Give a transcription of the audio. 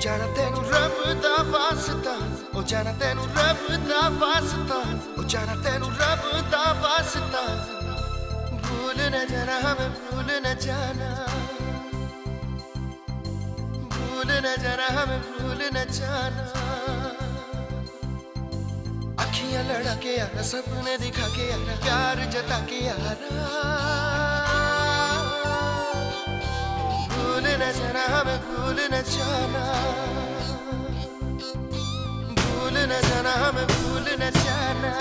ਜਾਣਾ ਤੈਨੂੰ ਰੱਬ ਦਾ ਵਾਸਤਾ, ਉਹ ਜਾਣਾ ਤੈਨੂੰ ਰੱਬ ਦਾ ਵਾਸਤਾ, ਉਹ ਜਾਣਾ ਤੈਨੂੰ ਰੱਬ ਦਾ ਵਾਸਤਾ। ਭੁੱਲ ਨਾ ਜਾਣਾ ਹਮੇ ਭੁੱਲ ਨਾ ਜਾਣਾ। ਭੁੱਲ ਨਾ ਜਾਣਾ ਹਮੇ ਭੁੱਲ ਨਾ ਜਾਣਾ। ਅੱਖੀਆਂ ਲੜਾ ਕੇ ਆਣਾ, ਸੁਪਨੇ ਦਿਖਾ ਕੇ ਆਣਾ, ਪਿਆਰ ਜਤਾ ਕੇ ਆਣਾ। भूल न जाना भूल न जाना हमें भूल न जाना